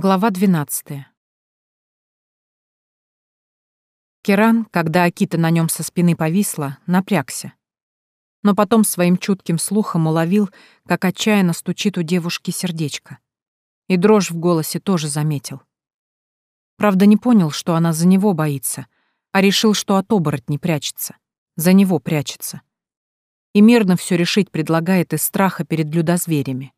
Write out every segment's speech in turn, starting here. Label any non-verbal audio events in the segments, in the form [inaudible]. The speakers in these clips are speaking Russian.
Глава 12. Керан, когда Акита на нем со спины повисла, напрягся. Но потом своим чутким слухом уловил, как отчаянно стучит у девушки сердечко. И дрожь в голосе тоже заметил. Правда, не понял, что она за него боится, а решил, что от оборотней прячется. За него прячется. И мирно все решить предлагает из страха перед людозверями.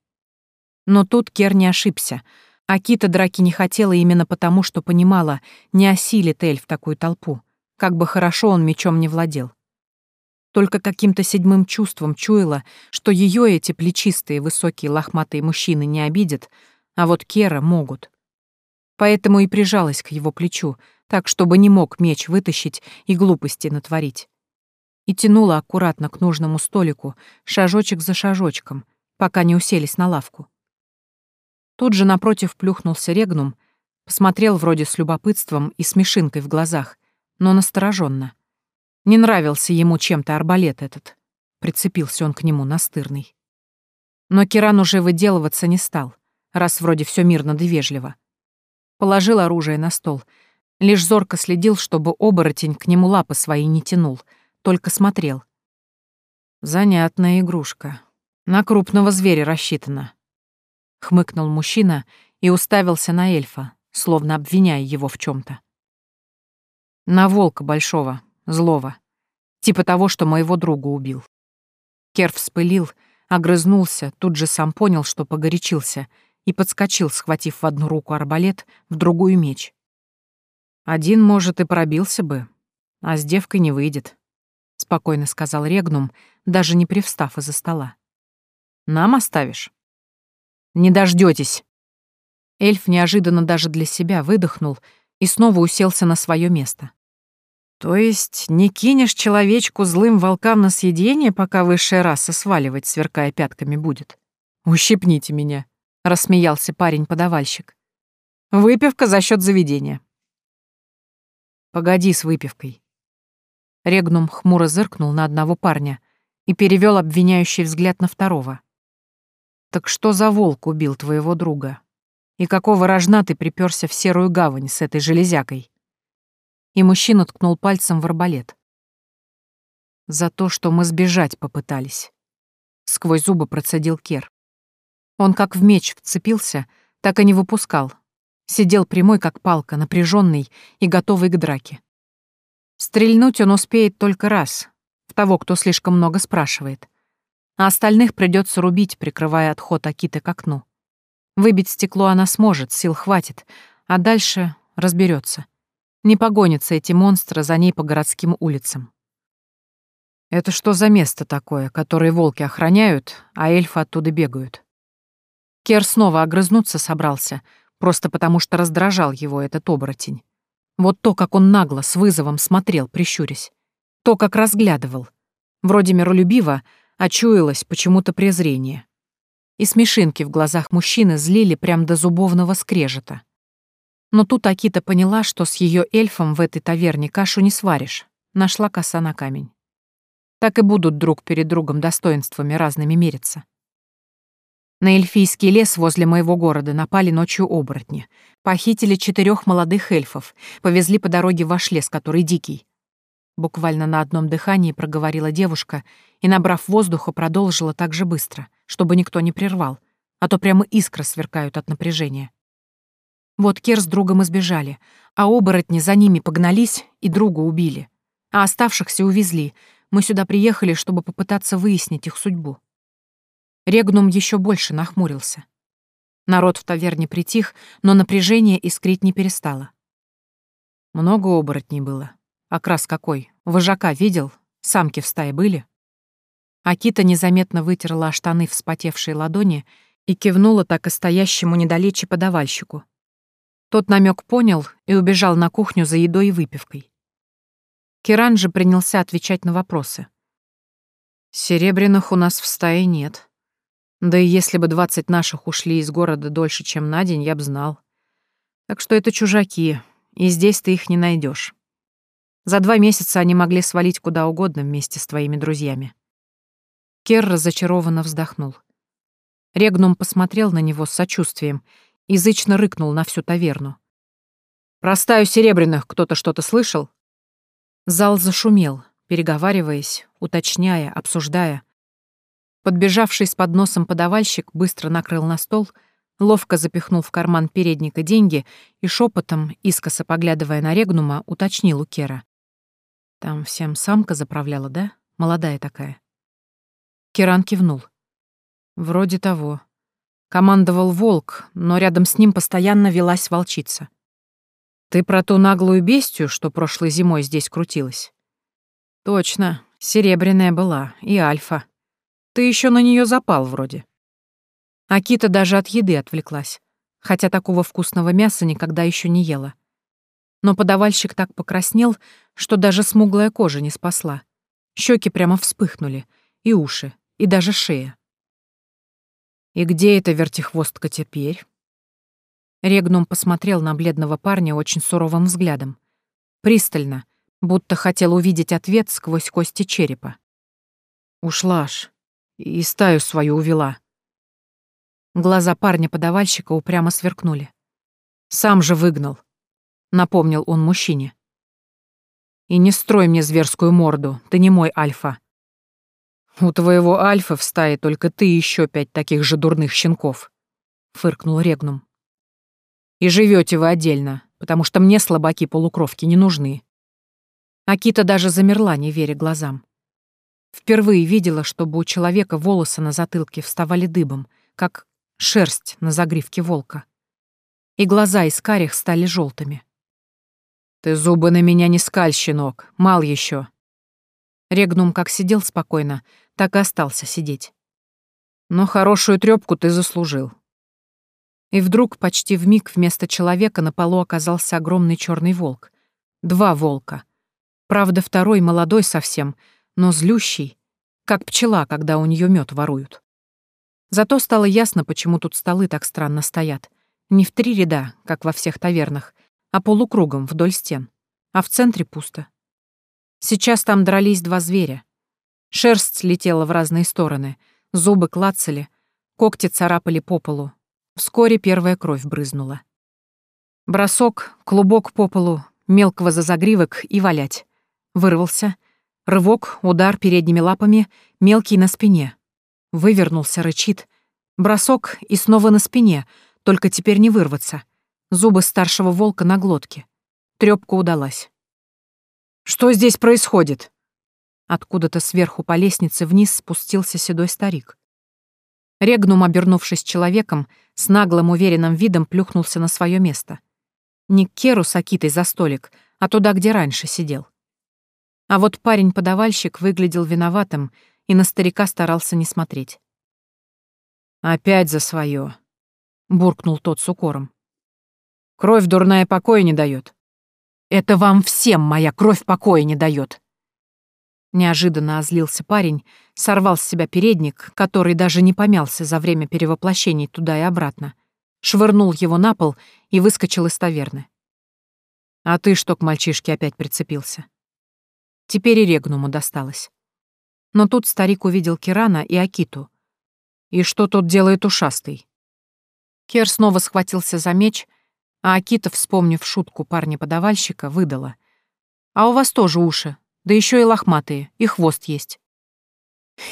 Но тут Кер не ошибся — а Кита драки не хотела именно потому, что понимала, не осилит эльф такую толпу, как бы хорошо он мечом не владел. Только каким-то седьмым чувством чуяла, что ее эти плечистые, высокие, лохматые мужчины не обидят, а вот Кера могут. Поэтому и прижалась к его плечу, так, чтобы не мог меч вытащить и глупости натворить. И тянула аккуратно к нужному столику, шажочек за шажочком, пока не уселись на лавку. Тут же напротив плюхнулся Регнум, посмотрел вроде с любопытством и смешинкой в глазах, но настороженно. Не нравился ему чем-то арбалет этот. Прицепился он к нему настырный. Но Киран уже выделываться не стал, раз вроде все мирно да вежливо. Положил оружие на стол, лишь зорко следил, чтобы оборотень к нему лапы свои не тянул, только смотрел. Занятная игрушка. На крупного зверя рассчитана. — хмыкнул мужчина и уставился на эльфа, словно обвиняя его в чем то «На волка большого, злого. Типа того, что моего друга убил». Кер вспылил, огрызнулся, тут же сам понял, что погорячился, и подскочил, схватив в одну руку арбалет, в другую меч. «Один, может, и пробился бы, а с девкой не выйдет», — спокойно сказал Регнум, даже не привстав из-за стола. «Нам оставишь?» Не дождетесь. Эльф неожиданно даже для себя выдохнул и снова уселся на свое место. То есть не кинешь человечку злым волкам на съедение, пока высшая раса сваливать, сверкая пятками будет? Ущипните меня, рассмеялся парень-подавальщик. Выпивка за счет заведения. Погоди с выпивкой. Регнум хмуро зыркнул на одного парня и перевел обвиняющий взгляд на второго. Так что за волк убил твоего друга? И какого рожна ты приперся в серую гавань с этой железякой? И мужчина ткнул пальцем в арбалет. За то, что мы сбежать попытались. Сквозь зубы процедил Кер. Он как в меч вцепился, так и не выпускал. Сидел прямой, как палка, напряженный и готовый к драке. Стрельнуть он успеет только раз, в того, кто слишком много спрашивает а остальных придется рубить, прикрывая отход Акиты к окну. Выбить стекло она сможет, сил хватит, а дальше разберется. Не погонятся эти монстры за ней по городским улицам. Это что за место такое, которое волки охраняют, а эльфы оттуда бегают? Кер снова огрызнуться собрался, просто потому что раздражал его этот оборотень. Вот то, как он нагло, с вызовом смотрел, прищурясь. То, как разглядывал. Вроде миролюбиво, Очуялось почему-то презрение. И смешинки в глазах мужчины злили прям до зубовного скрежета. Но тут Акита поняла, что с ее эльфом в этой таверне кашу не сваришь. Нашла коса на камень. Так и будут друг перед другом достоинствами разными мериться. На эльфийский лес возле моего города напали ночью оборотни. Похитили четырех молодых эльфов, повезли по дороге в ваш лес, который дикий. Буквально на одном дыхании проговорила девушка и, набрав воздуха, продолжила так же быстро, чтобы никто не прервал, а то прямо искры сверкают от напряжения. Вот Кер с другом избежали, а оборотни за ними погнались и друга убили. А оставшихся увезли. Мы сюда приехали, чтобы попытаться выяснить их судьбу. Регнум еще больше нахмурился. Народ в таверне притих, но напряжение искрить не перестало. Много оборотней было. Окрас какой? Вожака видел? Самки в стае были? Акита незаметно вытерла о штаны вспотевшие ладони и кивнула так и стоящему недалече подавальщику. Тот намек понял и убежал на кухню за едой и выпивкой. Киран же принялся отвечать на вопросы. «Серебряных у нас в стае нет. Да и если бы двадцать наших ушли из города дольше, чем на день, я б знал. Так что это чужаки, и здесь ты их не найдешь. За два месяца они могли свалить куда угодно вместе с твоими друзьями. Кер разочарованно вздохнул. Регнум посмотрел на него с сочувствием язычно рыкнул на всю таверну. «Про стаю серебряных кто-то что-то слышал?» Зал зашумел, переговариваясь, уточняя, обсуждая. Подбежавший с подносом подавальщик быстро накрыл на стол, ловко запихнул в карман передника деньги и шепотом, искоса поглядывая на Регнума, уточнил у Кера. «Там всем самка заправляла, да? Молодая такая». Керан кивнул. «Вроде того. Командовал волк, но рядом с ним постоянно велась волчица. Ты про ту наглую бестию, что прошлой зимой здесь крутилась? Точно, серебряная была и альфа. Ты еще на нее запал вроде. Акита даже от еды отвлеклась, хотя такого вкусного мяса никогда еще не ела. Но подавальщик так покраснел, что даже смуглая кожа не спасла. Щеки прямо вспыхнули, и уши, и даже шея. «И где эта вертихвостка теперь?» Регнум посмотрел на бледного парня очень суровым взглядом. Пристально, будто хотел увидеть ответ сквозь кости черепа. «Ушла ж. И стаю свою увела». Глаза парня-подавальщика упрямо сверкнули. «Сам же выгнал», — напомнил он мужчине. «И не строй мне зверскую морду, ты не мой альфа. «У твоего Альфа в стае только ты и еще пять таких же дурных щенков», — фыркнул Регнум. «И живете вы отдельно, потому что мне слабаки-полукровки не нужны». Акита даже замерла, не веря глазам. Впервые видела, чтобы у человека волосы на затылке вставали дыбом, как шерсть на загривке волка. И глаза из карих стали желтыми. «Ты зубы на меня не скаль, щенок, мал еще. Регнум как сидел спокойно, так и остался сидеть. Но хорошую трёпку ты заслужил. И вдруг почти в миг вместо человека на полу оказался огромный черный волк. Два волка. Правда, второй молодой совсем, но злющий, как пчела, когда у нее мед воруют. Зато стало ясно, почему тут столы так странно стоят. Не в три ряда, как во всех тавернах, а полукругом вдоль стен. А в центре пусто. Сейчас там дрались два зверя. Шерсть летела в разные стороны, зубы клацали, когти царапали по полу. Вскоре первая кровь брызнула. Бросок, клубок по полу, мелкого за загривок и валять. Вырвался. Рывок, удар передними лапами, мелкий на спине. Вывернулся, рычит. Бросок и снова на спине, только теперь не вырваться. Зубы старшего волка на глотке. Трёпка удалась. Что здесь происходит?» Откуда-то сверху по лестнице вниз спустился седой старик. Регнум, обернувшись человеком, с наглым уверенным видом плюхнулся на свое место. Не к Керу с Акитой за столик, а туда, где раньше сидел. А вот парень-подавальщик выглядел виноватым и на старика старался не смотреть. «Опять за свое, буркнул тот с укором. «Кровь дурная покоя не дает. Это вам всем моя кровь покоя не дает. Неожиданно озлился парень, сорвал с себя передник, который даже не помялся за время перевоплощений туда и обратно, швырнул его на пол и выскочил из таверны. А ты что к мальчишке опять прицепился? Теперь и Регнуму досталось. Но тут старик увидел Кирана и Акиту. И что тут делает ушастый? Кер снова схватился за меч — а Акита, вспомнив шутку парня-подавальщика, выдала. «А у вас тоже уши, да еще и лохматые, и хвост есть».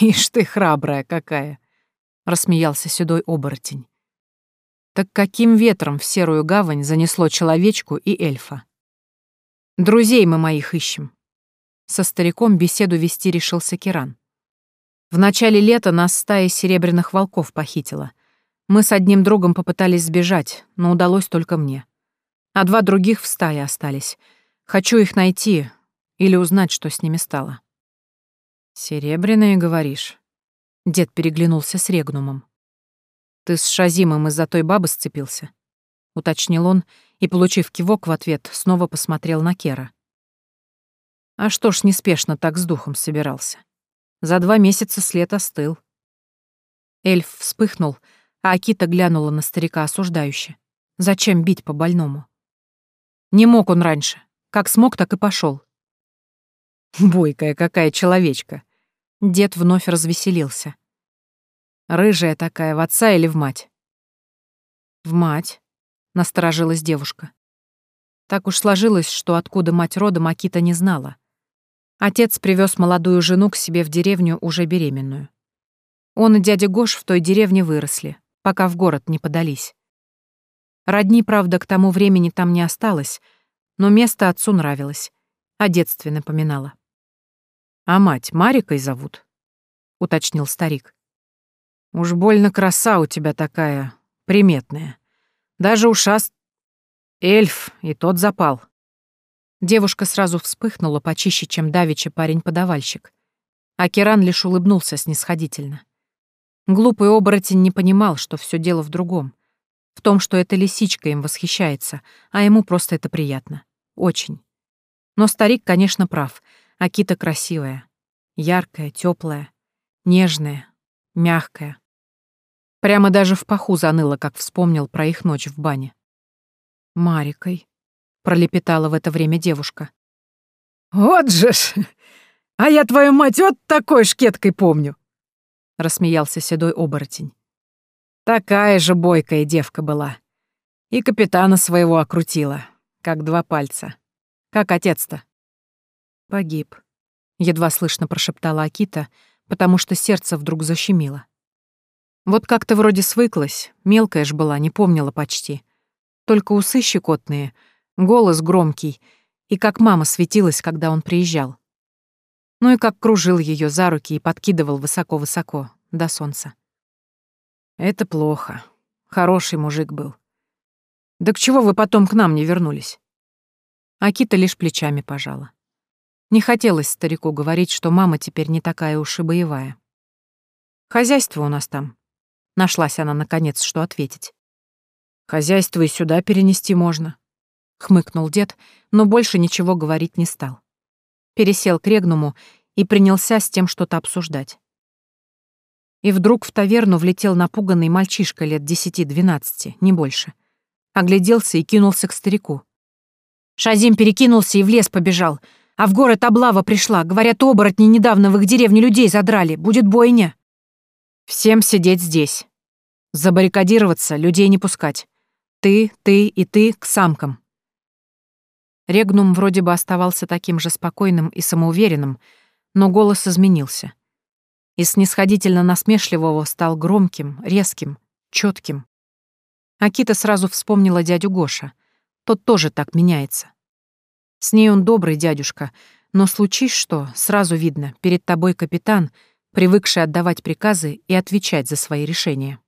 «Ишь ты храбрая какая!» — рассмеялся седой оборотень. «Так каким ветром в серую гавань занесло человечку и эльфа?» «Друзей мы моих ищем». Со стариком беседу вести решился Киран. В начале лета нас стая серебряных волков похитила. Мы с одним другом попытались сбежать, но удалось только мне. А два других в стае остались. Хочу их найти или узнать, что с ними стало. «Серебряные, говоришь?» Дед переглянулся с Регнумом. «Ты с Шазимом из-за той бабы сцепился?» — уточнил он и, получив кивок в ответ, снова посмотрел на Кера. «А что ж неспешно так с духом собирался? За два месяца след остыл». Эльф вспыхнул, а Акита глянула на старика осуждающе. Зачем бить по больному? Не мог он раньше. Как смог, так и пошел. Бойкая какая человечка. Дед вновь развеселился. Рыжая такая, в отца или в мать? В мать, Насторожилась девушка. Так уж сложилось, что откуда мать рода Макита не знала. Отец привез молодую жену к себе в деревню уже беременную. Он и дядя Гош в той деревне выросли, пока в город не подались. Родни, правда, к тому времени там не осталось, но место отцу нравилось, о детстве напоминало. «А мать Марикой зовут?» — уточнил старик. «Уж больно краса у тебя такая, приметная. Даже ушаст... Эльф, и тот запал». Девушка сразу вспыхнула почище, чем давеча парень-подавальщик. А Керан лишь улыбнулся снисходительно. Глупый оборотень не понимал, что все дело в другом. В том, что эта лисичка им восхищается, а ему просто это приятно. Очень. Но старик, конечно, прав. Акита красивая. Яркая, теплая, нежная, мягкая. Прямо даже в паху заныло, как вспомнил про их ночь в бане. «Марикой», — пролепетала в это время девушка. «Вот же ж! [laughs] А я твою мать вот такой шкеткой помню!» — рассмеялся седой оборотень. «Такая же бойкая девка была. И капитана своего окрутила, как два пальца. Как отец-то?» «Погиб», — едва слышно прошептала Акита, потому что сердце вдруг защемило. Вот как-то вроде свыклась, мелкая ж была, не помнила почти. Только усы щекотные, голос громкий, и как мама светилась, когда он приезжал. Ну и как кружил ее за руки и подкидывал высоко-высоко, до солнца. Это плохо. Хороший мужик был. Да к чего вы потом к нам не вернулись? Акита лишь плечами пожала. Не хотелось старику говорить, что мама теперь не такая уж и боевая. Хозяйство у нас там. Нашлась она, наконец, что ответить. Хозяйство и сюда перенести можно. Хмыкнул дед, но больше ничего говорить не стал. Пересел к Регнуму и принялся с тем что-то обсуждать. И вдруг в таверну влетел напуганный мальчишка лет десяти-двенадцати, не больше. Огляделся и кинулся к старику. Шазим перекинулся и в лес побежал. А в город облава пришла. Говорят, оборотни недавно в их деревне людей задрали. Будет бойня. Всем сидеть здесь. Забаррикадироваться, людей не пускать. Ты, ты и ты к самкам. Регнум вроде бы оставался таким же спокойным и самоуверенным, но голос изменился. Из снисходительно насмешливого стал громким, резким, четким. Акита сразу вспомнила дядю Гоша — тот тоже так меняется. С ней он добрый дядюшка, но случись что, сразу видно, перед тобой капитан, привыкший отдавать приказы и отвечать за свои решения.